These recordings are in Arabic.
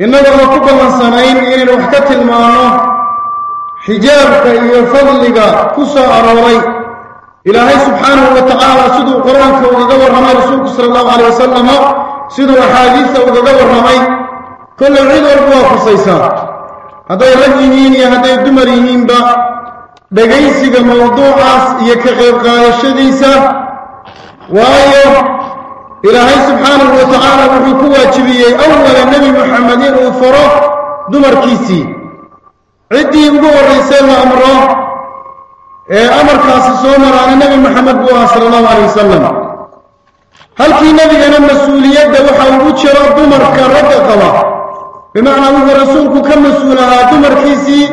إنه ركب الأنسانين إن الوحكة إيه المعنى؟ حجابك إيا فضلك كسا أروري. إلهي سبحانه وتعالى سدو قرآنك وقدور رمي رسولك صلى الله عليه وسلم. سدو حاجيثة وقدور رمي. كل عيد أرقوها في الصيصان هذا رجيهين يا هذا الدمريهين با. بقيسك موضوع عاس يكغير قائشة ديسة وآيه إلى إلهي سبحانه وتعالى وحكوة جبية. أول النبي محمد وفره دمر كيسي. عدي مقوى الرسالة أمره. إيه، أمر كاسي سومر على النبي محمد بوها صلى الله عليه وسلم. هل في نبي أنا مسؤولية دوحة وكرة دمر كردقها بمعنى هو رسولك كم مسؤولها دمر كيسي؟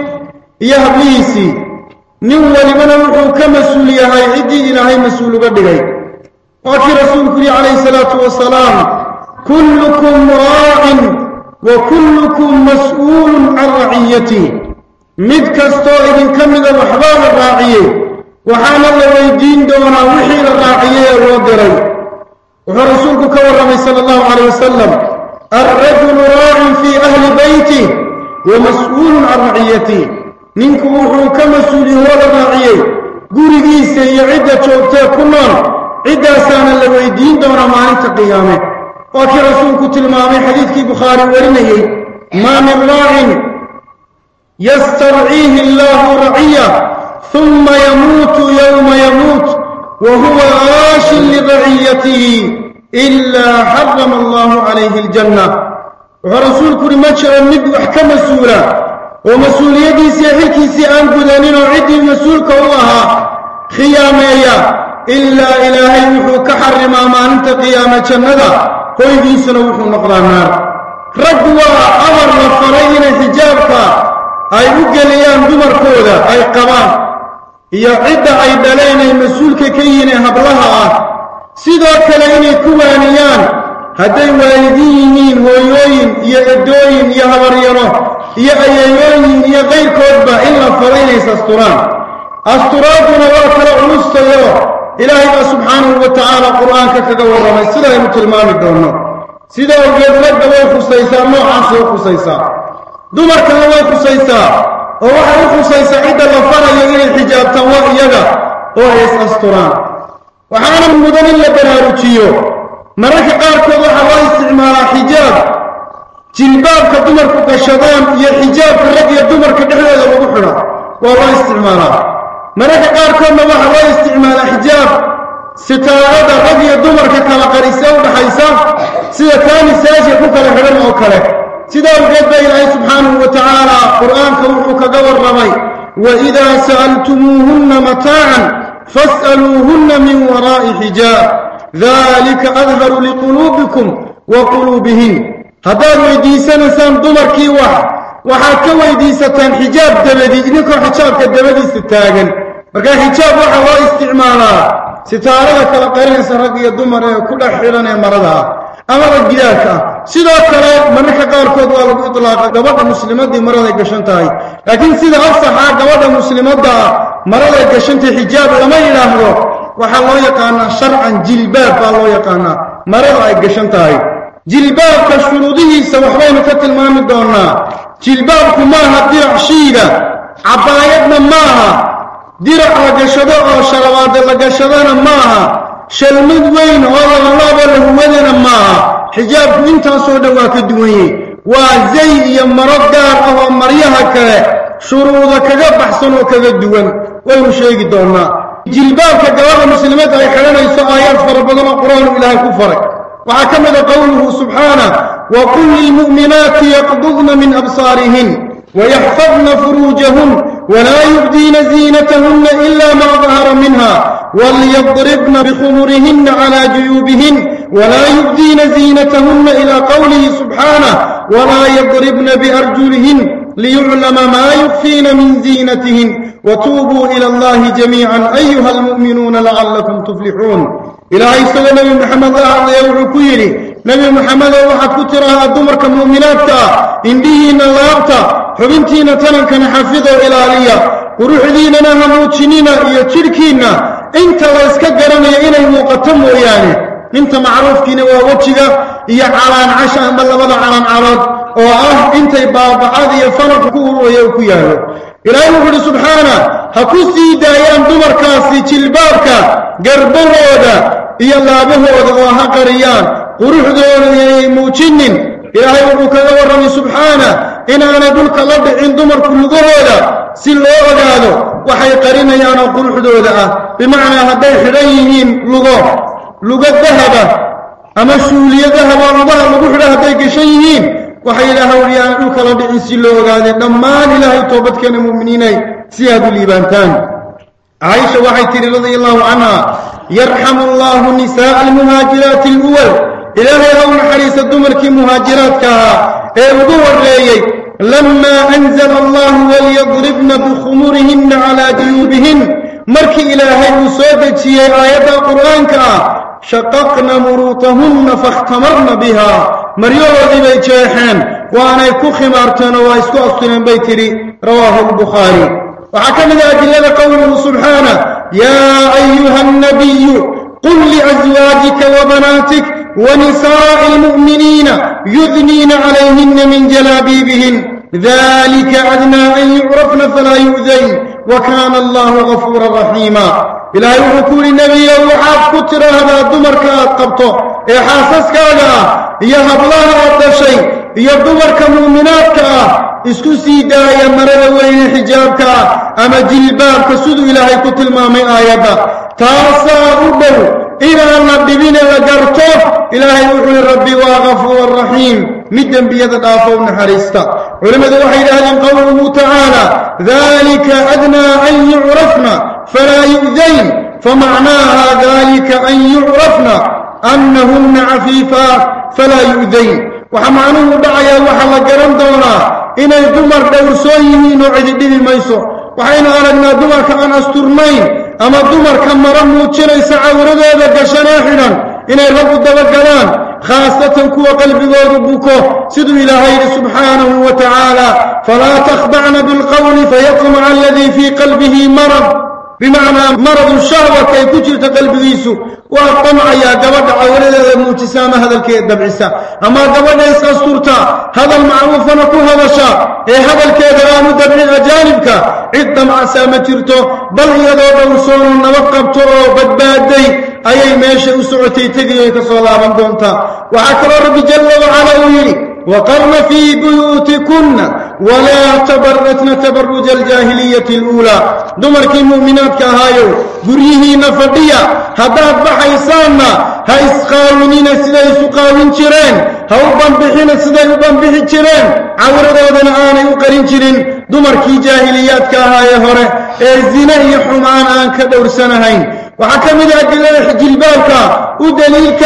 يهبليسي نولي من أمره كم مسؤولية عدي إلهي مسؤول قدقائي وفي رسول الله عليه الصلاة والسلام كلكم راع وكلكم مسؤول عن رعيته. مذ كستوئد كمد الأحبار الراعية. وحال الله ويدين دونا وحيل الراعية الرادرين وفي رسول الله صلى الله عليه وسلم الرجل راع في أهل بيته ومسؤول عن رعيته. منكم وحو كمسؤول هو الراعية. قولي سيعدة شوكتا كمان. عداسان اللوي يدين دورا مالك قيامه وفي رسولك تلمامي حديث كي بخاري ورنه ما من راعي يسترعيه الله رعية ثم يموت يوم يموت وهو عاش لرعيته إلا حرم الله عليه الجنة. ورسول كريمة شرمد وحكم السورة ومسؤول يدي سيحيكي سيان قدانين وعدي مسؤولك الله خيامي noqdaa naar raggu waa amar la faray inay xijaabka ay u geliyaan dumarkooda ay qabaan iyo cidda ay dhaleen ay mas-uulka ka yihiin ee hablaha ah sidoo kale inay ku waaniyaan hadday waalidiin yihiin hooyooyin iyo edooyin iyo habaryaro iyo ayeeyooyin iyo qayrkoodba in la faro inays asturaan asturaaduna waa kala culustayo إلهي سبحانه وتعالى قرآنك كجوار ما سيدا المسلمان الدونا سيدا وجد لك جوار خصيصا ما عصي خصيصا. دمر كجوار خصيصا. هو حرف خصيصا. عند الفرع يغير الحجاب توا يلا هو يس أستران وحنا مدن اللي بنارتشيو مرك أركض حواي استعمال حجاب. جلباب كدمر كشدام يحجاب الرجل دمر كدخل على وضحنا والله استعماله مرك قاركم ما هو استعمال حجاب. ستارد رجل دمر كتلا قريسان بحيسان ستان ساجي كتلا حرم سيدا ستار قدب إلى سبحانه وتعالى. قرآن كوكا قبر ربي وإذا سألتموهن متاعا فاسألوهن من وراء حجاب. ذلك أظهر لقلوبكم وقلوبهن هذا ويديسان سام دمر كي واحد. وحاكا ويديسة حجاب دبدي. إنكو حجاب كدبدي ستاقل markaa xijaab waxaa loo isticmaalaa sitaarada kala qarinaysa rag iyo dumar ee ku dhex xidhan ee marada ah amaba gidaarka ah sidoo kale mararka qaarkood waa lagu iطlaaqa gabadha muslimaddii maraday gashan tahay laakiin sida afsaxaa gabadha muslimadda ah maraday gashantahay xijaab lama yidhaahdo waxaa loo yaqaanaa sharcan jilbaab baa loo yaqaanaa marada ay gashan tahay jilbaabka shuruudihiisa waxbaynu ka tilmaami doonnaa jilbaabku maaha dirac shiida cabbaayadna maaha دير على جشدوه شلوات على جشدنا ما شلمد وين؟ ولا ولا بره وين ما حجاب من تصور دواك الدنيا وزي يمرقدار أو مريها شروط شروطه كذا بحسن وكذا دوان والمشي قدونا جلباب كجواب المسلمات على خلنا يسوع يرفع ربنا القرآن إلى كفرك وعكمل قوله سبحانه وكل المؤمنات يقضضن من أبصارهن. ويحفظن فروجهن ولا يبدين زينتهن إلا ما ظهر منها وليضربن بخمرهن على جيوبهن ولا يبدين زينتهن إلى قوله سبحانه ولا يضربن بأرجلهن ليعلم ما يخفين من زينتهن. وتوبوا إلى الله جميعا أيها المؤمنون لعلكم تفلحون. إلى عيسى لنبي محمد الله عليه نبي محمد وحد كترها الدمر كمؤمنات اندهينا اللعبت حبنتينا تنكا نحفظه إلى عليا وروح دينا نهموتشنينا إيو تركينا إنت لا اسكقرنا إينا يموقتم وياني. إنت معروف كيني ووجهك إياك عالان عشاء بل بضع عالان عرض. وآه إنت بابا عادي فرق كوه ويوكو ياهو إلهي وحد سبحانه. هكوسي دايان دمر كاسي تلبابك قربوه ودا. إيا الله به وضغوها قريان. قروح دون موجين إلهي وروك ورمي سبحانه. إن أنا دلك لب عند مر كل ذهلا سل وغادو وحي قرينا يا أنا قروح دولا بمعنى هذا حريين لغة لغة ذهب أما شو لي ذهب ربها لغة هذيك شيئين وحي لها وريا دلك لب عند سل وغادو لما لله توبت كان مؤمنين سياد الإبانتان عائشة وحي رضي الله عنها. يرحم الله النساء المهاجرات الأول. إلهي هو الحريص الدمر مهاجرات كها إرضور ليه لما أنزل الله وليضربن بخمورهن على جيوبهن. مرك إلهي وصوت الشيء آيات القرآن كها شققنا مروتهن فاختمرنا بها. مريو وذيبي جيحان وأنا يكوخي مارتان وايسكو أصلين بيتري. رواه البخاري. وحكم ذات الله قوله سبحانه يا أيها النبي قل لأزواجك وبناتك ونساء المؤمنين يذنين عليهن من جلابيبهن. ذلك أدنى أن يعرفن فلا يؤذين. وكان الله غفورا رحيما. إلى يقول النبي يوحاف كتر هذا الدمر كأتقبته إيه حاسس سسكالا يا الله عبد الشيء. يبدور كمؤمنات اسكو سيدا يا مرد وين حجابك أما جلباب كسود إلهي كتل مامي آيابا تاسا أبو إلى الرب النبيين لجرتوه إلهي وحول ربي وغفور رحيم. مدا بيضة آفون حريستا علم ذوحي لهذه قوله تعالى ذلك أدنى أن يعرفنا فلا يؤذين. فمعناها ذلك أن يعرفنا أنهن عفيفا فلا يؤذين. وحمعنه دعيا وحل قرم دونا. إن الدمر دورسوني نعجد بمنسو وحين أردنا دمر كأن أسترمين. أما الدمر كمرا موتشنا يسعى ورده ذاك شناحنا إنه يرغب الدبقلان خاصة كوى قلب وربك سدو إلى هير سبحانه وتعالى. فلا تخضعن بالقول فيطمع الذي في قلبه مرض. بمعنى مرض الشهوة كي كجرت قلب ذيسو. وطمع يا قبضع ولد موتسام هذا الكيد ببعسا أما قبضع يسأسترتا هذا المعروف نكون هذا شاء إيه هذا الكيد رامد ذلك عدة مع سامة بل يدو برسول نوقبتو وبدبادي أي ماشي أسعتي تقليك صلاة من دونتا وعكر ربي جل وعلا ويلي وقرن في بيوتكن. ولا تبرتن تبرج الجاهلية الأولى. دمرك المؤمنات كهايو. بريه نفضية هداب بحيسان هايس قارنين سليس قارن شرين هاو بمبحين سليس بمبحين شرين عورد ودن آني شرين شرين دمرك جاهليات كهايو هره الزنا يحمان آن كدور سنهين. وحكمنا أدلة جلبابك ودليلك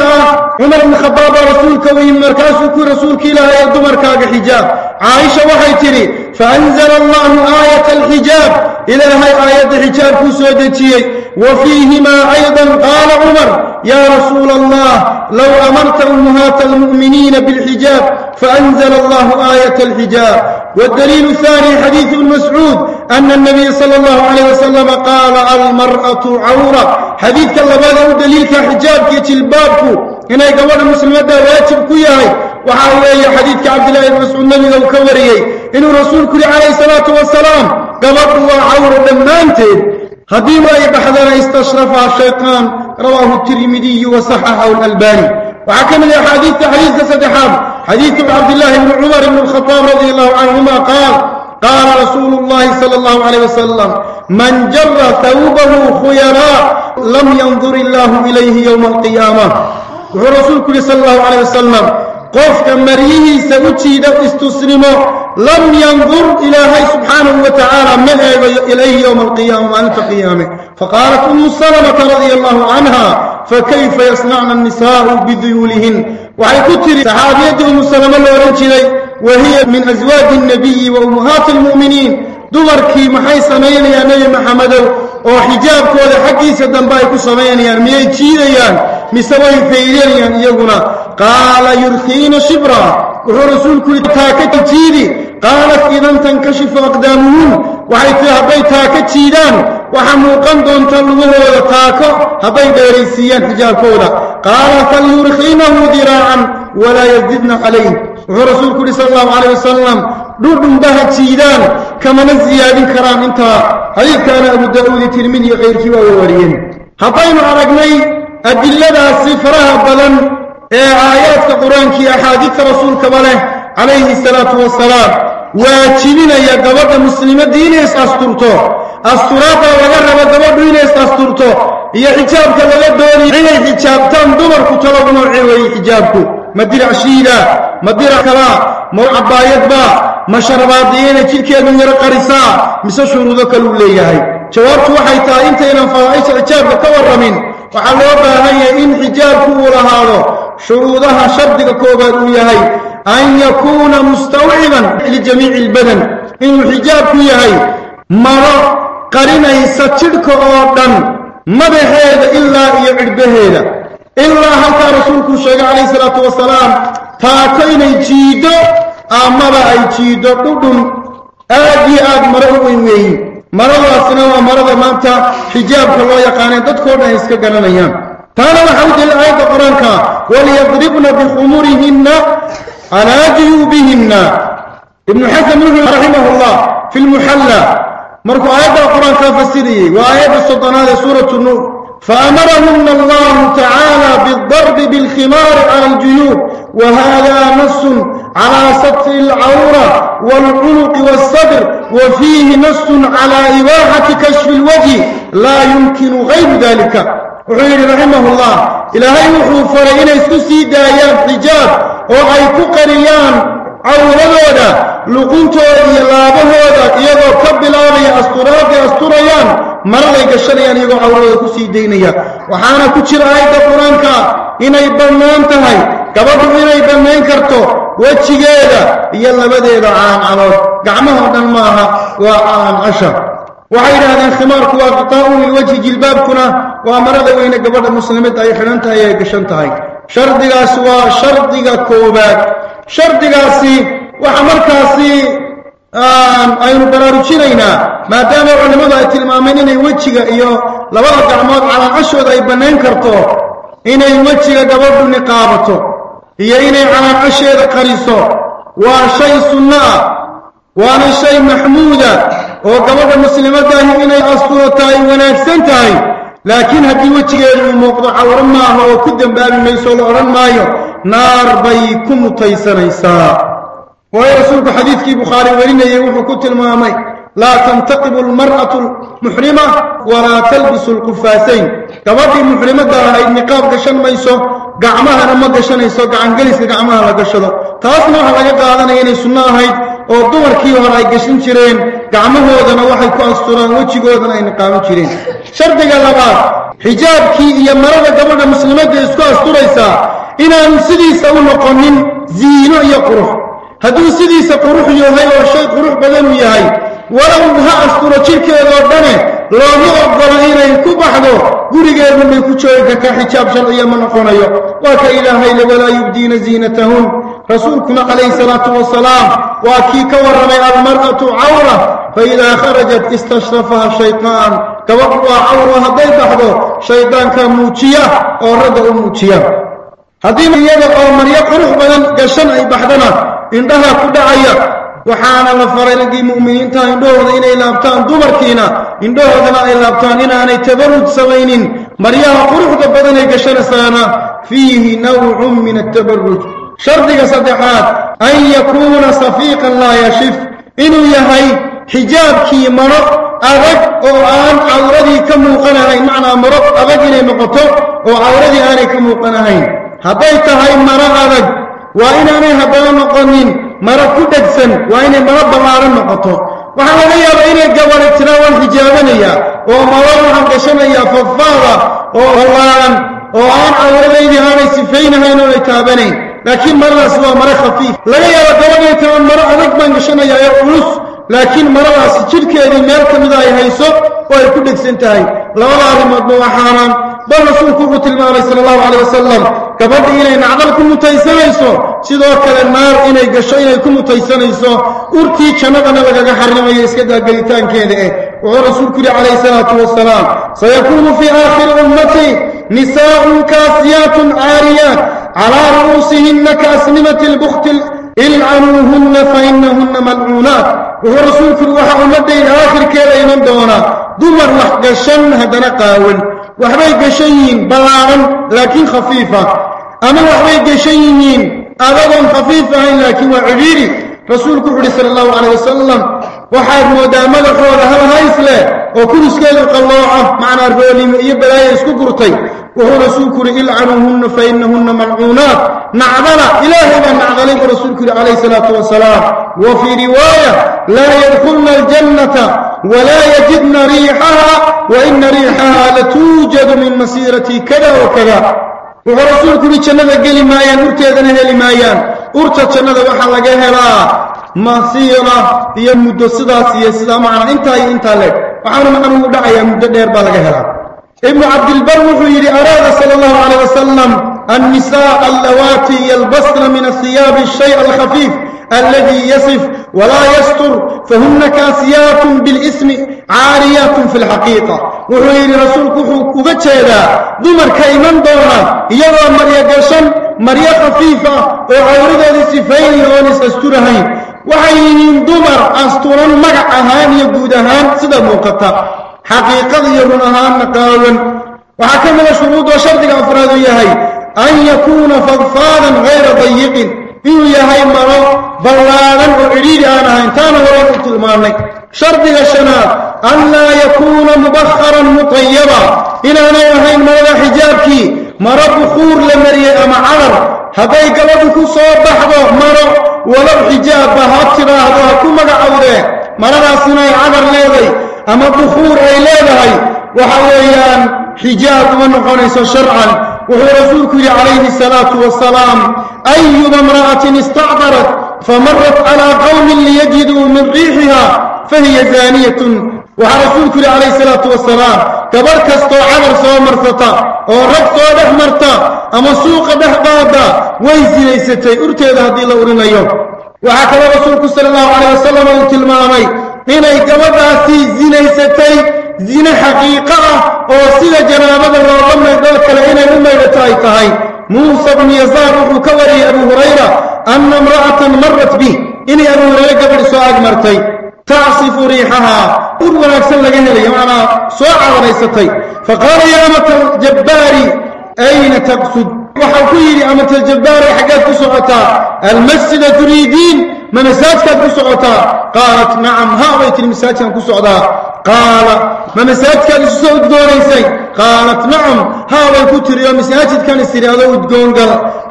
عمر بن الخطاب رسولك وإن مركزك رسولك إلى يد مركاك حجاب عائشة وحي تري. فأنزل الله آية الحجاب. aayadda xijaabkuu soo dejiyey wa fiihimaa aydan qaala cumar yaa rasuula allah low amarta ummahaata almu'miniina bilxijaab faanzla allahu aayat alxijaab والدليل الثاني حديث ابن مسعود أن النبي صلى الله عليه وسلم قال المرأة عورة. حديث كاللبادة دليل كحجابك جلبابك إنه قول المسلمين واجب كيهي وحاولي حديث كعبد الله بن مسعود النبي وكوري إنه رسول كل عليه الصلاة والسلام قبض وعورة دمانتين هديما يبحثنا استشرفها الشيطان. رواه الترمذي وصححه الألباني. وحكم الأحاديث حديث سدحاب حديث عبد الله بن عمر بن الخطاب رضي الله عنهما قال قال رسول الله صلى الله عليه وسلم من جر ثوبه خيراء لم ينظر الله إليه يوم القيامة. ورسول صلى الله عليه وسلم قفك مريه سوتشيد استسلمه لم ينظر إلهي سبحانه وتعالى من إليه يوم القيامة أنت قيامه. فقالت أم سلمة رضي الله عنها فكيف يصنعن النساء بذيولهن؟ وعي كتر صحابية أم سلمة ورنجلي وهي من أزواج النبي وأمهات المؤمنين. دورك محي سمين يا نبي محمد. وحجابك ولا حقي سدن بايك سمين يا رمي جيريا مسوي فيريا يقول قال يرثين شبرا. ورسول كل تاكت جيري. قالت إذا تنكشف أقدامهم وحيث هبيتها كتيران وحمو قندون تلوه وطاكو هباي تجاه تجاكونا قال فليرخينه ذراعا ولا يزددنا عليه ورسول كل صلى الله عليه وسلم لردن بها تشيدان كما نزي يا ذي كرام انت هل كان أبو الدعوة ترميني غير كوا ووريين هباي معرقني أدل لها صفرها بلن إيه آيات القرآن كي أحاديث رسول كباله عليه الصلاة والسلام. واتلين يا قبض مسلمة دينيس أسترطوه asturaadda laga rabo gabadhu inay is asturto iyo xijaabka laga doonaya inay xijaabtaan dumarku talob noocee weeye xijaabku ma dirac shiida ma dirac kalaa ma cabaayadba ma sharbaadiyeyna jidhkeedu yaro qarisaa mise shuruudo kaluu leeyahay jawaabtu waxay tahay intaynan fadaaisha xijaabka ka warramin waxaa loo baahan yahay in xijaabku uu lahaado shuruudaha shardiga koobaad uu yahay an yakuuna mustawciban lijamiici ilbadan inuu xijaabku yahay maro قرينيس تشدك أوردن. ما بهيدا إلا يعد بهيدا إلا هكا رسولك الشيء عليه الصلاة والسلام تاكين يجيدو أما لا يجيدو قدن أدي أد مرهو إنوي مرهو أسنا ومرهو مانتا. حجاب الله يقاني تدخل نيسك قرن أيام تانا لحوت الآيات قرانك وليضربن بخمورهن على جيوبهن ابن حسن رحمه الله في المحلة qur-aankaa fasirayey waa aayadda soddonaad ee suuratu nuur فأمرهن الله تعالى بالضرب بالخمار على الجيوب وهذا نص على سطر العورة والعنق والصدر وفيه نص على إباحة كشف الوجه لا يمكن غير ذلك وحير رحمه الله إلهي وحوفر إن يسكسي دايان حجاب وأي كقريان عورضونا لقوتوا إيا لابهونا إيا ذو كبلاوية أسطرات أسطريان مرغيك الشريان إيا عورضك سيدينيا وحانا كتشر آيات قرانكا إنا إبن مانتهي كبابو إنا إبن مانكرتو واتشيكيدا إيا لابده عام عرض قعمه دلماها وعام عشر وعيد هذا الخمار هو قطاع من وجه جلباب كنا وامرض وين قبر المسلمين تاي خننتها يا قشنتها شرط دي سوا شرط دي كوباك culimmadu ay tilmaameen inay wejiga iyo labada gacmood calaacashooda ay bannayn karto inay wejiga gabadhu niqaabato iyo inay calaacasheeda qariso waa shay sunno ah waana shay maxmuuda oo gabadha muslimadaahi inay asturato ay wanaagsan tahay laakiin haddii wejigeedu uu muuqdo cawro maaha oo ku dembaabi mayso la odhan maayo نار بيكم تيسنيسا وهي رسولك حديثك بخاري وإنه يوحك تلمامي لا تنتقب المرأة المحرمة ولا تلبس القفاسين كبابي المحرمة دارها النقاب قشن ميسو قعمها نمو قشن ميسو قعن قلس قعمها لقشده تاسمعها لقى هذا نيني سنة هيد ودور كيوها رأي قشن gacmahoodana waxay ku asturaan wejigoodana ay niqaaban jireen shardiga labaad xijaabkii iyo marada gabadha muslimadda isku asturaysaa inaanu sidiisa u noqonin ziino iyo qurux hadduu sidiisa qurux yahay oo shay qurux badanuu yahay walow ha asturo jidhkeedoo dhane looma ogolo inay ku baxdo gurigeedun bay ku joogi kartaa xijaab sharciya ma noqonayo waa ka ilaahayla walaa yubdiina ziinatahun رسولكم عليه الصلاة والسلام وكي كورمي المرأة عورة فإذا خرجت استشرفها الشيطان كوقوا عورة هذي الشيطان كان كموتية أو رضع موتية هذي من يدى قومر يقرح بدن قشن أي بحضنا عندها كدعية. وحان الله فرعي لدي مؤمنين تاهم دورد إنا إلا أبتان دوبركينا. إن دوردنا إلا أبتان إنا أنا تبرد سلينين مريا قرح بدن قشن سانا. فيه نوع من التبرد. شرطك صديقات أن يكون صفيقا لا يشف. إنه يهي حجابك مرأ أغد أو أن عوردي كموقنا هاي معنى مرأ أغدني مقطوع أو عوردي أني كموقنا هاي هبيت هاي مرأ أغد وإن أنا هبال مقنين مرأ سن. وإن مرأ بمعرى مقطوع. وحنا لي أبعين الجوال التناول حجابني ومرأ محمد شمي ففارة أو أو أن عوردي هاي سفين هاي نولي تابنين لكن مرة سوى مرة خفيف. لا يا دوني تم مرة أنك من جشنا يا يا لكن مرة سكر كأني مرة مدا يا يسوع أو يكودك سنتهاي لا والله أدم أدم وحرام بل رسول كفر تلما صلى الله عليه وسلم. كبر إلى إن عدل كم تيسنا يسوع شدوا كلا النار إن جشنا كم تيسنا يسوع أرتي كنا كنا لك حرام يا إسكت الجليتان كده ورسول كري عليه الصلاة والسلام. سيكون في آخر أمتي نساء كاسيات عاريات. على رؤوسهن كأسلمة البخت إلعنوهن فإنهن ملعونات. وهو رسول في الوحى ومده إلى آخر كيلة إمام دونا. دمر وحقشن هدنا قاول. وحبي قشين بلاغا لكن خفيفة. أما وحبي قشين أبدا خفيفة لكن وعبيري. رسول كفر صلى الله عليه وسلم وحاد مودا ملك ولا هل هايسله وكل شيء قال الله معنا رولي لا اسكو قرتي وهو رسولك إلعنهن فإنهن ملعونات. نعبل الهي من رسول رسولك عليه الصلاة والسلام. وفي رواية لا يدخلن الجنة ولا يجدن ريحها وإن ريحها لتوجد من مسيرة كذا وكذا. وهو رسولك جنة قال ما ينرتي ذنها لما ين أرتت جنة وحلقها لا. ما سيرا هي مدة سدا سيا سدا انت اي انت لك وعنا معنا مدعا يا مدة دير بالك هلا ابن عبد البر وفيري أراد صلى الله عليه وسلم النساء اللواتي يلبسن من الثياب الشيء الخفيف الذي يصف ولا يستر فهن كاسيات بالاسم عاريات في الحقيقة وحير رسول كفوك وبتشيدا ضمر كيمن دورا يرى مريا قشن مريا خفيفة وعورد لسفين ونس وحينين دمر أسطورا مقع أهان يبودهان سيدا موقتا. حقيقة يرونهان نقاوان وحكم الشروط وشرطك أفراد يهي. أن يكون فضفادا غير ضيق. إنه يهي مرو بلالا وعليل آنها انتان ورد تلمانك شرط الشناء أن لا يكون مبخرا مطيبا. إلا أنا يهي مرو حجابك. مرو بخور لمريء معرر هذي قلبك صوب بحر مر ولو حجاب هاتنا هذا كم جعوره مر راسنا عبر لذي أما بخور أي لذي وحويان حجاب ونقص شرعا. وهو رسولك عليه الصلاة والسلام أي امرأة استعبرت فمرت على قوم ليجدوا من ريحها فهي زانية وحرسول كري عليه الصلاة والسلام كبرك استو عمر سو مرتطا أو رب سو ده مرتا أما سوق ده بابا ويزي ليستي أرتي ده دي لورنا يوم وحكذا رسول صلى الله عليه وسلم التلمامي هنا يقبضها سي زيني ستي زين حقيقة أو سيدة جنابة الله لما يدلك لهنا لما يتعيطهاي موسى بن يزار وكوري أبو هريرة أن امرأة مرت به. إني أبو هريرة قبل سؤال مرتين تعصف ريحها. أول أكسر لقيها لي معنا. صعب وليستي فقال يا أمة الجبار أين تقصد؟ وحكي لي أمة الجبار حقاتك سعطة المسجد تريدين ممساتك سعطة قالت نعم ها هاويت المساتك سعطة قال ممساتك سعطة دوريسي قالت نعم هاويت كتر يا مساتك كان السريع دوري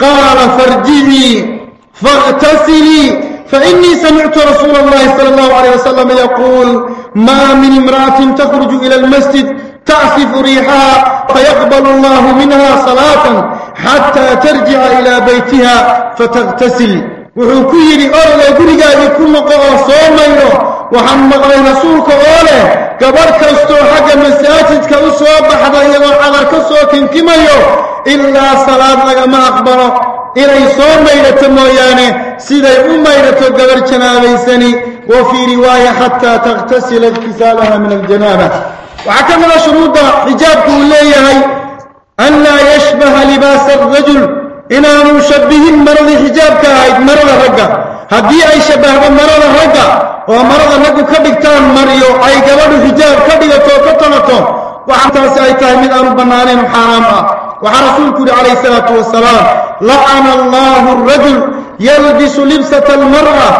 قال. فرجيني فاغتسلي. فإني سمعت رسول الله صلى الله عليه وسلم يقول ما من امرأة تخرج إلى المسجد تعصف ريحها فيقبل الله منها صلاة حتى ترجع إلى بيتها فتغتسل. وحكير أولا يقرق يكون قرى صوميرا وحمق رسولك أولا قبرك استوحك المساجد أسوى بحضا يوحضر كسوك كما يو إلا صلاة لك ما أقبره إلي صوميرة موياني سيدي أميرة قبرتنا ليسني وفي رواية حتى تغتسل اغتسالها من الجنابة. وعكمل شروط حجاب هي أن لا يشبه لباس الرجل إن مشبه مرض حجابك هيد مرض رقا هدي أي شبه مرض رقا ومرض رقا كبكتان مريو أي قبر حجاب كبكتو كتنطو وحتى سأيتها من أربع مالين لنحرامها وحرسولكم عليه الصلاة والسلام. لعن الله الرجل يلبس لبسة المرأة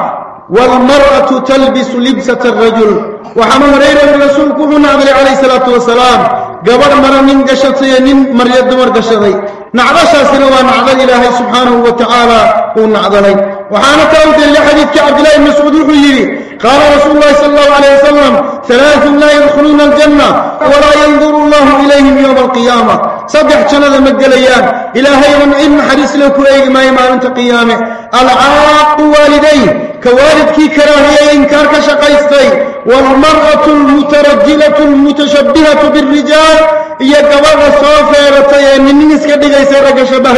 والمرأة تلبس لبسة الرجل. وحمام رئينا من رسولكم عليه الصلاة والسلام. قبر من قشطي من مريد دمر قشطي. نعضشا سنوى نعض الإلهي سبحانه وتعالى. ونعضلي وحانا تقول لحديث كعبد الله مسعود الحجيري قال رسول الله صلى الله عليه وسلم ثلاث لا يدخلون الجنة ولا ينظر الله إليهم يوم القيامة. صدح شنة مجليان. إلى هيا من إن حديث لك أي ما يمع أنت قيامه العاق والديه كوالدك كراهية إنكارك شقيستي. والمرأة المترجلة المتشبهة بالرجال هي كوالد صافرة من نسك دي سيرك شبه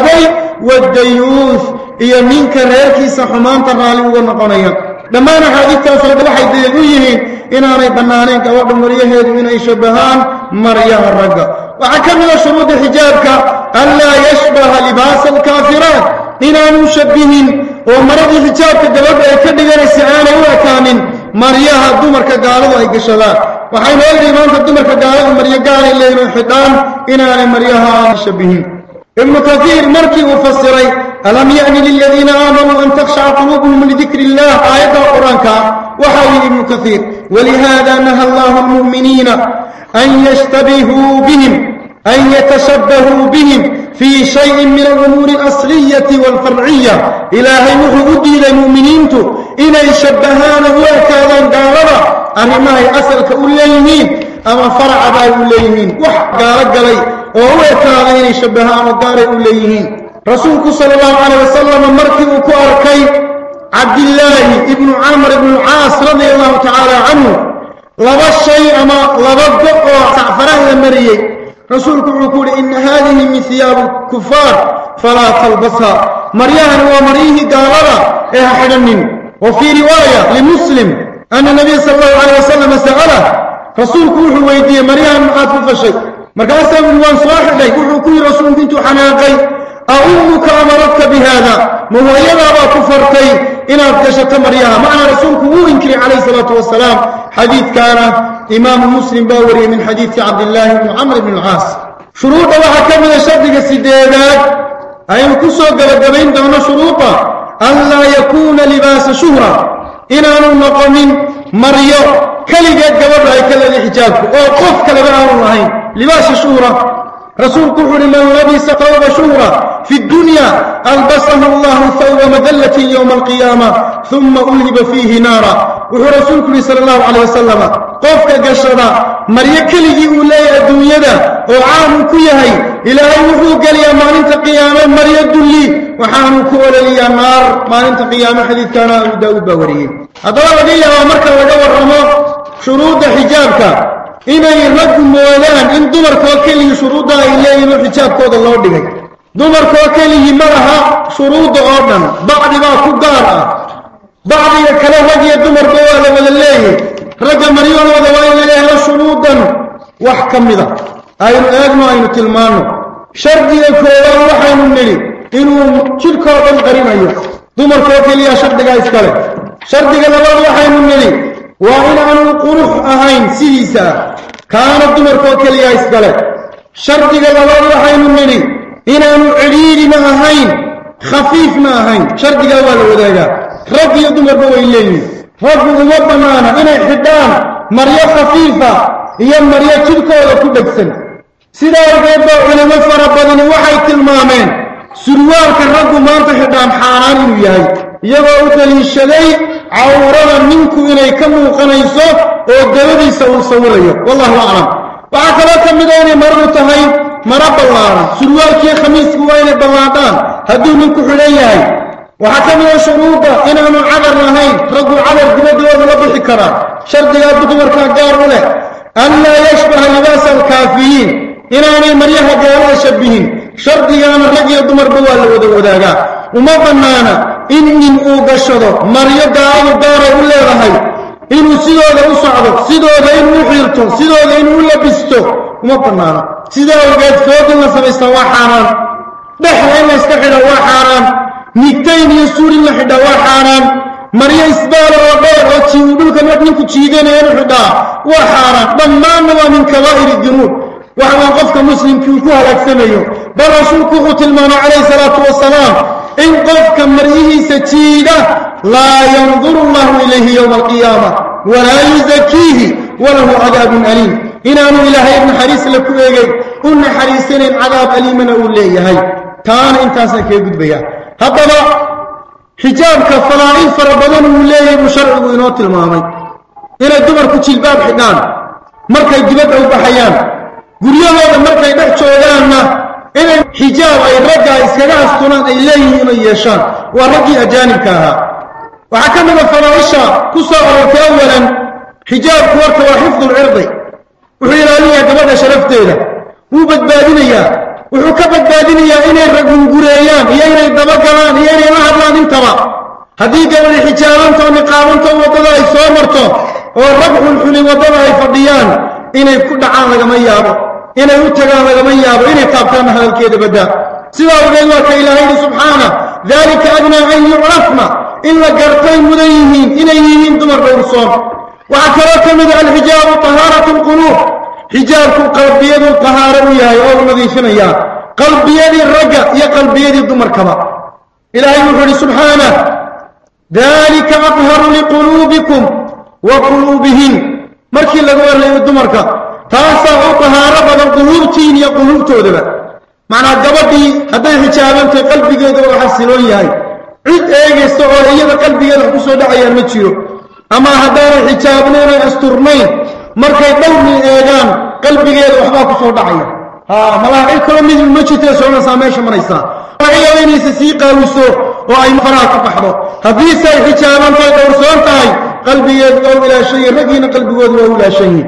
والديوث هي منك ريكي سحمان تغالي ونقنيك dhammaan axaadiidtaasoo dhan waxay daliil u yihiin inaanay bannaanayn gabadha maryaheedu inay shabbahaan maryaha ragga waxaa ka mida shuruudda xijaabka an laa yashbaha libaasa alkaafiraat inaanu shabbihin oo maradii xijaabka gabadha ay ka dhiganaysa aanay u ekaanin maryaha dumarka gaaladu ay gashadaan waxaynu ognahay maanta dumarka gaaladu maryo gaalay leeyihin oo xidhaan inaanay maryaha aan shabbihin ibnu kaiir markii uu fasiray ألم يعني للذين آمنوا أن تخشع قلوبهم لذكر الله؟ آية قرانك وحاول ابن كثير. ولهذا نهى الله المؤمنين أن يشتبهوا بهم أن يتشبهوا بهم في شيء من الأمور الأصلية والفرعية. إلى أن يهودي للمؤمنين إن يشبهان هو كذا دارنا أن ما يأثر كأوليين أما فرع بأوليين وحق قال لي وهو كذا يشبهان دار أوليين رسولك صلى الله عليه وسلم مركب كأركي عبد الله ابن عمر بن عاص رضي الله تعالى عنه. لو الشيء ما لو الدقاء سعفره المريك رسولك يقول إن هذه من ثياب الكفار فلا تلبسها. مريها ومريه قالها إيها حدنين وفي رواية لمسلم أن النبي صلى الله عليه وسلم سأله رسول كوحو ويدية مقاتل عاطف الشيء مركز أسلم الوان صاحب لي كوحو كوي رسول كنتو حناقي. أأمك أمرتك بهذا. ما هو يلعب كفرتي. إن أبتشت مريها معنى رسولك هو إنكر عليه الصلاة والسلام. حديث كان إمام مسلم باوري من حديث عبد الله بن عمر بن العاص. شروط الله كم من شدك السديادات أي مكسوا قبلين دون شروطا أن لا يكون لباس شهرة. إن أنا نقوم مريو. كل جد جبر أي كل الحجاب أو قف كل بعض الله لباس شهرة. رسول كحر من لبس قوب شورة في الدنيا ألبسه الله ثوب مذلة يوم القيامة ثم أهب فيه نارا. وهو رسول كحر صلى الله عليه وسلم. قفك قشرة مريك لي أولي الدنيا وعام كيهي. إلى أن يفوق لي ما أنت قيامة مريك دلي وحام كولا لي النار ما أنت قيامة حديث كان أبو داود بوريه أدوى يا ومركا وقوى الرمو شروط حجابك. Inay raggu moodaan in dumarkoo keligii shuruudda ay leeyihiin oo xijaabkooda loo dhigay. Dumarkoo keligii ma laha shuruudda oo dhan. Bacdi baa ku gaar ah. Bacdiga kale rag iyo dumarba waa la wada leeyahy ragga maryahooda waa in laga helo shuruudan. Wax ka mida aynu eegno aynu tilmaanno. Shardiga koowaad waxaynu nidhi inuu jidhkoo dhan qarinayo. Dumarkoo keliya shardigaa iskale shardiga labaad waxaynu nidhi waa inaanu qurux ahayn sidiisa. ah كانت مركوك الياس قال شرط قال الله رحيم مني. إن أنا عليل ما هين. خفيف ما هين. شرط قال الله رحيم رب يدوم ربو إليه رب يدوم معنا إن حدام مريا خفيفة. هي مريا تلك وكبك سن سيدا ربيبا علماء فربادين وحي تلمامين. سروارك الرب مانت حدام حانان يبقى أتلي الشليء cawrada ninku inay ka muuqanayso oo dabadiisa uu sawirayo. Wallahu aclam. Waxaa kaloo ka mida inay maradu tahay maro ballaaran. Surwaalkiiyo khamiisku waa inay ballaadhaan. Hadduu ninku xidhan yahay waxaa ka mida shuruudda inaanu cadar lahayn. Raggu cadar dibaddooda la bixi karaa. Shardigaa dumarkaa gaar u leh. Anlaa yashbaha libaasa alkaafiyiin. Inaanay maryaha gaalada shabihin shardigaana rag iyo dumarba waa la wada wadaagaa وما بنانا. إن إن أوجشده مريض دعوة دارة ولا رهاي إنه سيدوا ذا أصعده سيدوا ذا إنه حيرته سيدوا ذا إنه ولا بسته وما بنانا. سيدوا وجد فوق الله سبحانه وحرام بحر إما استغله وحرام نكتين يسور الله حدا وحرام مريا إسبار وغير وتشي وبلك ما بنك تشيدنا يا رحدا وحرام بمان ما من كواهر الذنوب. وحنا قفك مسلم في وجوه الأكسام بل رسولك قتل من عليه الصلاة والسلام. إن قفك مريه ستيدة لا ينظر الله إليه يوم القيامة ولا يزكيه وله عذاب أليم. إن أنه إلهي ابن حريص لكم أجل قلنا حريصين العذاب أليم نقول لي يا هاي تعال إنت تاسك يقول بيها هذا ما حجاب كفلائي فربضان أولي مشرع وينوت المامي إن الدمر كتش الباب حدان. مركز جبت أو بحيان يا هذا مركز بحش وغاننا inay xijaab ay ragga iskaga astunaan ay leeyihiin inay yeeshaan. Waa raggii ajaanibka ahaa. Waxaa ka mida falaa'isha ku soo arortay awalan xijaabku horta waa xifdulcirdi wuxuu ilaalinayaa gabadha sharafteeda. Wuu badbaadinayaa. Wuxuu ka badbaadinayaa inay ragungureeyaan iyo inay dabagalaan iyo inay la hadlaan intaba. Haddii gabadhi xijaabantoo niqaabantoo waddada ay soo marto oo rag xulxuli waddada ay fadhiyaan inay ku dhacaan lagama yaabo إن يتقال لمن يابع إلى تابتان هذا الكيد بدا. سوى أبغي الله كإلهي سبحانه. ذلك أدنى أن يعرفنا. إلا قرطين مديهين إليهين دمر برصوم وعترك مدع الحجاب طهارة القلوب حجاب قلب يد الطهارة وياه أول مديشنا إياه قلب يد الرجاء يا قلب يد الدمر كما. إلهي يقول سبحانه. ذلك أطهر لقلوبكم وقلوبهم مركي لقوار لي الدمر taasaa u tahaaro badan quluubtiin iyo quluubtoodaba macnaa gabadhii hadday xijaabantay qalbigeeda oo xasiloon yahay cid eegaysta oo iyada qalbigeeda wax ku soo dhacayaan ma jiro ama haddaanay xijaabnayn ay asturnayn markay dhowrnin eegaan qalbigeeda waxbaa ku soo dhacaya ha malaha cid kaloo midib ma jirtee soconaysaa meesha maraysaa ayaaba inaysa sii qaawiso oo ay faraha ka baxdo haddiise ay xijaabantahay dhowrsoon tahay qalbigeedu waa u ilaashanyihin raggiina qalbigoodu waa u ilaashanyihin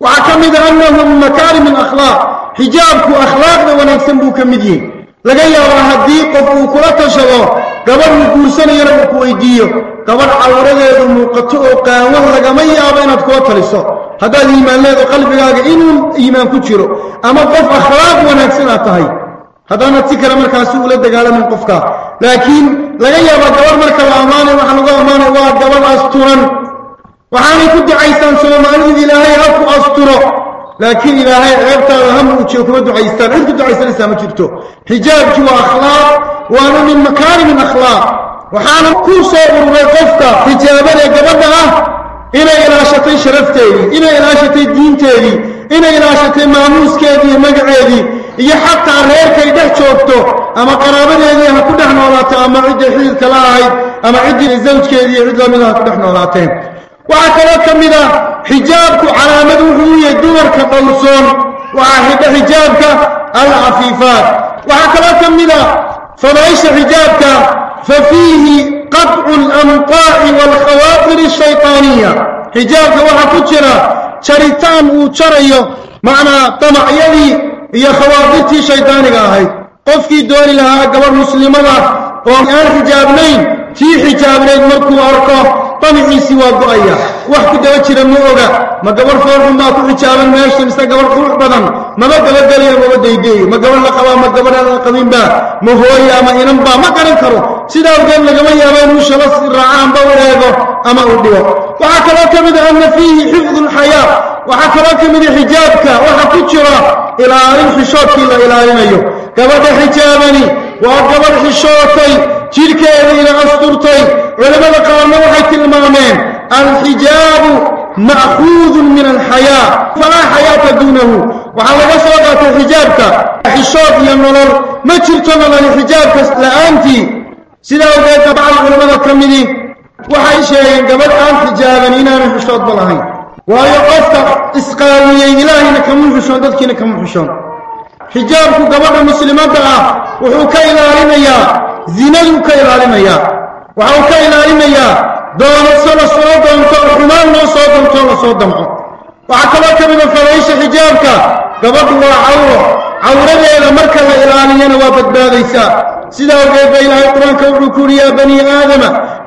waxaa ka mida annahu min makaarim alakhlaaq xijaabku akhlaaqda wanaagsan buu ka mid yihi laga yaabaa haddii qof uu kula tashado gabadh uu guursanayana uu ku weydiiyo. Gabadh cawradeedu muuqato oo qaawan lagama yaabo inaad kula taliso. Haddaad iimaan leedo qalbigaaga inuu iimaan ku jiro ama qof akhlaaq wanaagsan aad tahay. Haddaanad si kale markaasi ula dagaalamin qofka. Laakiin laga yaabaa gabadh marka la ammaanay waxa lagu ammaanay waa gabadh asturan وحاني كد عيسان سلام عن إذ إلهي أف أسطر لكن إلهي عبت الهم أتشي وكبد عيسان. إذ كد عيسان إسلام جرته حجاب كوا أخلاق وأنا من مكارم الاخلاق أخلاق. كل صور وقفت حجابا لقبضها إلى إلاشتي شرفتي. إلى إلاشتي دينتي إلى إلاشتي معنوس كيدي مقعيدي إيا حتى الهير كي دهتشوكتو أما قرابة إليها كدحنا ولاتي أما عدي حيث كلاعي أما عدي الزوج كيدي عدل منها كدحنا ولاتي وعكذا كمذا حجابك على هي دمرك قوسون وعهد حجابك العفيفات وعكذا كمذا فمعيش حجابك ففيه قطع الأمطاء والخواطر الشيطانية. حجابك وحكتنا شريطان وشريه معنى طمع يلي هي خواطرتي شيطانك هاي قف كي دوري لها قبر مسلمة وعن حجابنين في حجابين مركو أركو. Ma oga ma gabadh foorxun baa ku xijaaban meesha mise gabadh qurux badan mama gabageliya mama daydeeyo ma gabadh la qabaa ma gabadh aan la qabinba ma hooye ama inanba ma garan karo sidaa awgeed lagama yaabo inuu shala raacaanba u eego ama uu dhigo waxaa kaloo ka mid a anna fiihi xifdu lxayaa waxaa kaloo ka mida xijaabka waxa ku jira ilaalin xishoodkii la ilaalinayo gabadha xijaabani وقبل حشوتي تلك الذين أسطرتي علم القرن وحيت المامين الحجاب مأخوذ من الحياة. فلا حياة دونه؟ وعلى بسرقة حجابك. حشوت ينظر ما تلتنا لحجابك؟ لأنت سيداو قيت بعض العلماء وحي وحيشي قبل أن حجابا إنا نحشوت بلاهين. ويقفت إسقالي إلهي نكمل حشوت ذلك نكمل حشوت حجاب قبل المسلمين بقى وحوك إلى علمية ذنبك إلى علمية وحوك إلى علمية دون صلى صلى الله عليه وسلم صلى الله عليه وسلم من فريش حجابك قبل الله عوره عورنا إلى مركز إلانيا نوافد باديسا سيدا وقيف إلى إطرانك وركور يا بني آدم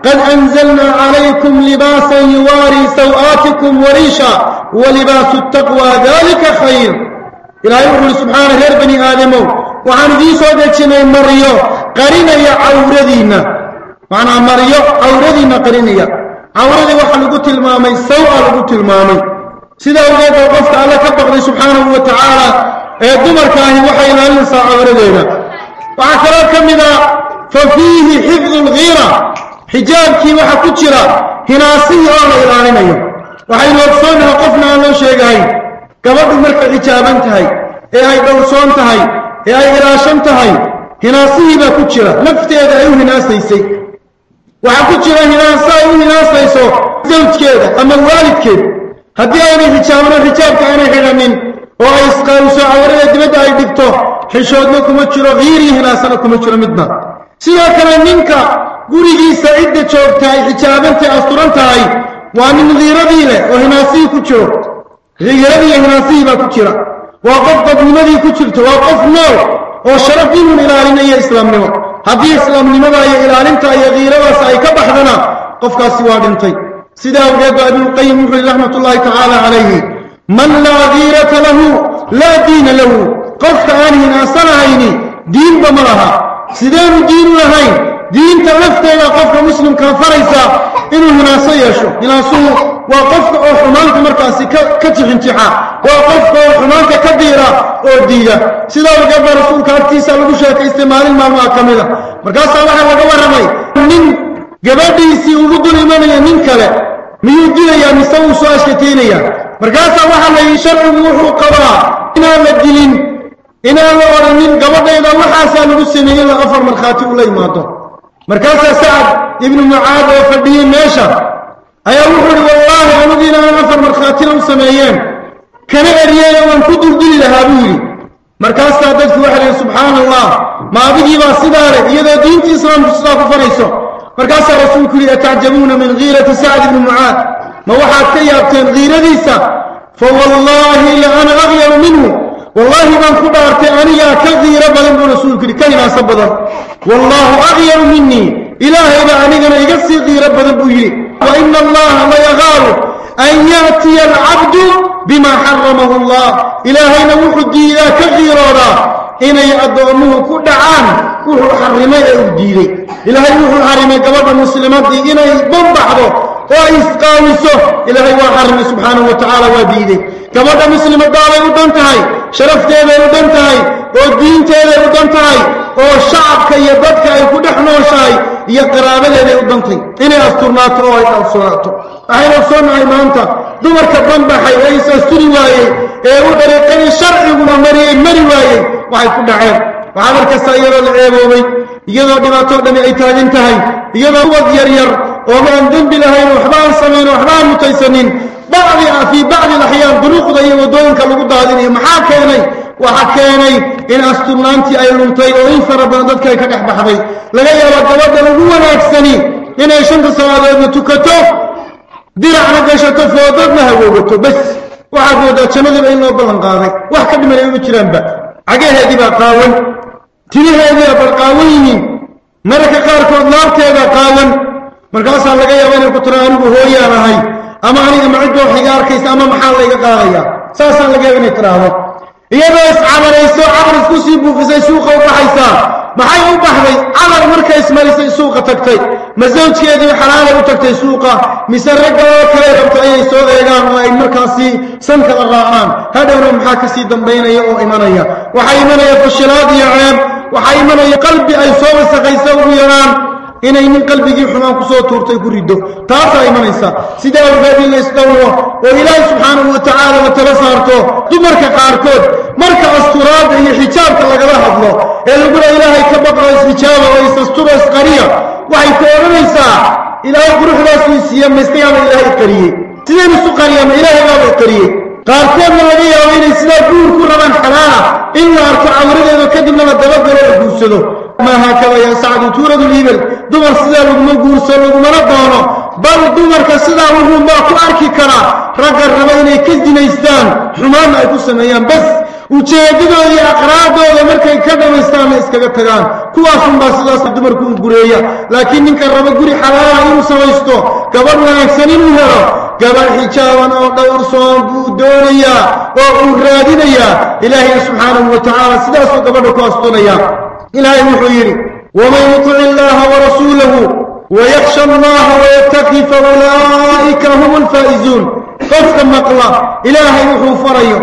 قد أنزلنا عليكم لباسا يواري سوآتكم وريشا ولباس التقوى ذلك خير إلهي رب سبحانه يا بني آدم وعن ذي صدقنا مريو قرينا يا عوردينا وعن مريو عوردينا قرينا يا. عورد وحن قلت المامي سوء قلت المامي سيدا وقيت وقفت على كبق سبحانه وتعالى. إيه دمر كاهي وحي إلى النساء عوردينا وعثرات من ففيه حفظ الغيرة. حجاب كي وحكتشرة هنا سيئة إلى عينيه وحين وقفنا على الشيء قايم. Gabadhu markay xijaaban tahay ee ay dhowrsoon tahay ee ay ilaashan tahay hinaasihii baa ku jira. Nafteeda ay u hinaasaysay. Waxaa ku jira hinaaso ay u hinaasayso zawjkeeda ama waalidkeed haddii aynay xijaabno xijaabka aanay xidhanin oo ay isqaawiso cawrada dibadda ay dhigto xishoodna kuma jiro hiiriyo hinaasana kuma jiro midna. Sidoo kale ninka gurigiisa cidda joogta ay xijaabantay asturan tahay waa nin hiiradii leh oo hinaasihii ku jiro غيرني نصيبا كثيرا وقفت بمدي كثرت وقفنا وشرفين من إلالين أي إسلام نوا هذه إسلام لماذا أي إلالين تأي غيرا وسأيك بحضنا قفك سواد انتي سيدا وقيد أبي القيم رحمة الله تعالى عليه. من لا غيرة له لا دين له. قفك آنه ناسنا عيني. دين بمرها. سيدا دين لهين دين تلفت إلى قف مسلم كان إنه ناسيشو إلى سوء وقفك أو حمانك مركاسي كتح انتحا وقفك أو حمانك كديرا أو ديا سيدا لقبا رسولك ارتيسا لقشاك استماري المعلومة كاملة مركاس صالحا لقبا رمي من قبادي سي اوغد الامان يا ننكلا ميودينا يا نسو سواشتين يا مركاس صالحا لي شرع موحو قبا أنا مدلين أنا لورنين قبادا اذا الله حاسان بسنين لغفر مرخاتي اولي مادو مركاس سعد ابن معاد وفردين ماشا أيا أيوه والله أنذينا نفر مرخاتنا مسميين كان أريانا وان قدر دل لهابوري مركز تعدد واحد سبحان الله ما به واسد عليه إذا دينت إسلام بسلاك فريسه مركز رسولك لأتعجبون من غيرة سعد بن معاد ما وحد كيابتين غير ذيسا فوالله أنا أغير منه والله من خبرت أني كغير بلن رسولك لكينا سبضا والله أغير مني إلهي لأني من يقصي غير بلن رسولك وإن الله لا يغار أن يأتي العبد بما حرمه الله. إلى هنا وحدي إلى كغيرارا إن يأدعمه كل عام وحو حرمي أبديلي إلى هنا وحو حرمي قبض المسلمات إن يضم بعضه وإسقاوسه إلى هنا وحرمي سبحانه وتعالى وديلي قبض المسلمات دعوه ودنتهي شرفته ودنتهي ودينته ودنتهي oo shacabka iyo dadka ay ku dhex nooshahay iyo qaraabadeeday u dhantay inay asturnaato oo ay dhowrsoonaato waxaynu ogsoonnahay maanta dumarka banbaxay ee is asturi waayey ee u dariiqadii sharciguna mariyey mari waayey waxay ku dhaceen waxaa markasta iyadoo la ceeboobay iyadoo dhibaatoo dhami ay taagan tahay iyadoo ubad yaryar oo aan dembi lahayn waxba aan samayn waxba aan mutaysanin bacdi fii bacdi alaxyaan duruuqda iyo waddooyinka lagu daadinayo maxaa keenay ugu wanaagsani inay shanta salaadoodna tukato diracna gashato foodadna hawoogato bes waxaad moodaa jannadiiba in loo ballan qaaday wax ka dhimanay uma jiraanba cagaheedii baa qaawan tinaheedii baa balqaawan yihiin mararka qaarkood laabteedaa qaawan markaasaa laga yaaba inay ku tira anigu hooyaan ahay ama aniga maciddo wax iga arkaysa ama maxaa layga qaadayaa saasaan laga yaaba inay tidhaahdo يبس عمل يسوع عمل كسي بوفزي سوق وحيسا ما هي وبحري عمل مرك اسمه لسي سوق تكتي مزون شيء ذي حلال وتكتي سوقة مسر رجال كذا بتوعي سوق إيران وإن مركاسي سن كالغان هذا هو محاكسي دم بين يو إيمانية وحيمانية فشلاد يعام وحيمانية قلبي أي سوق سقي سوق يعام inay nin qalbigii xumaan ku soo tuurtay ku riddo taasaa imanaysa sidaa awgeed in la isdhowro oo ilaahay subxaanahu wa tacaala la tala saarto dumarka qaarkood marka asturaadda iyo xijaabka lagala hadlo ee lagula ilaahay ka baqo isxijaaba oo isasturo isqariya waxay ku odhanaysaa ilaahay quruxdaasuu isiiya maystayaaba ilaahay qariyey sideen isu qariyama ilaahay baaba qariyey qaarkoodna laga yaabo inay sidaa guur ku rabaan xalaala in la arko cawradeedo kadibna la dabagalo la guursado maa haakada yascadu tuuradu liibel dumar sidaa laguma guurso lagumana doono bal dumarka sidaa wuxuunbaa ku arki karaa ragga raba inay ka zinaystaan xumaanna ay ku sameeyaan bas ujeeddadooda iyo aqraardooda markay ka dhamaystaanna iskaga tagaan kuwaasunbaa sidaas dumarku u gureeya laakiin ninka raba guri xalaala inuu samaysto gabadh wanaagsan inuu helo gabadh xijaaban oo dhowrsoon buu doonayaa oo uu raadinayaa ilaahayna subxaanahu wa tacaala sidaasuu gabadha ku astunaya إلهي محيري ومن يطع الله ورسوله ويخشى الله ويتقي فأولئك هم الفائزون. قف كم مقلا إلهي محيري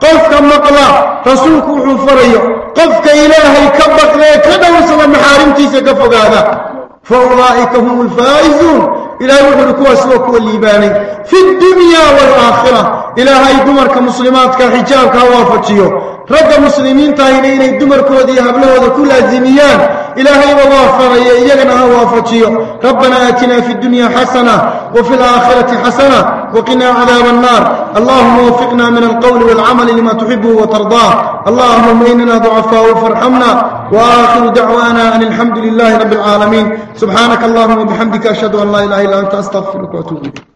قف كم مقلا رسولك محيري قف كإلهي كبك لي كذا وصل محارم تيسى قفك هذا فأولئك هم الفائزون. إلهي محيري كواسوك والليباني في الدنيا والآخرة. إلهي دمر كمسلمات كحجاب كوافتيو رجع المسلمين تاينين الدمر كودي هبلوا ذا كل الزميان إلهي وظافر يجنا وافتيه ربنا أتنا في الدنيا حسنة وفي الآخرة حسنة وقنا عذاب النار. اللهم وفقنا من القول والعمل لما تحبه وترضاه. اللهم إننا ضعفاء فرحمنا وآخر دعوانا أن الحمد لله رب العالمين. سبحانك اللهم وبحمدك أشهد أن لا إله إلا أنت أستغفرك وأتوب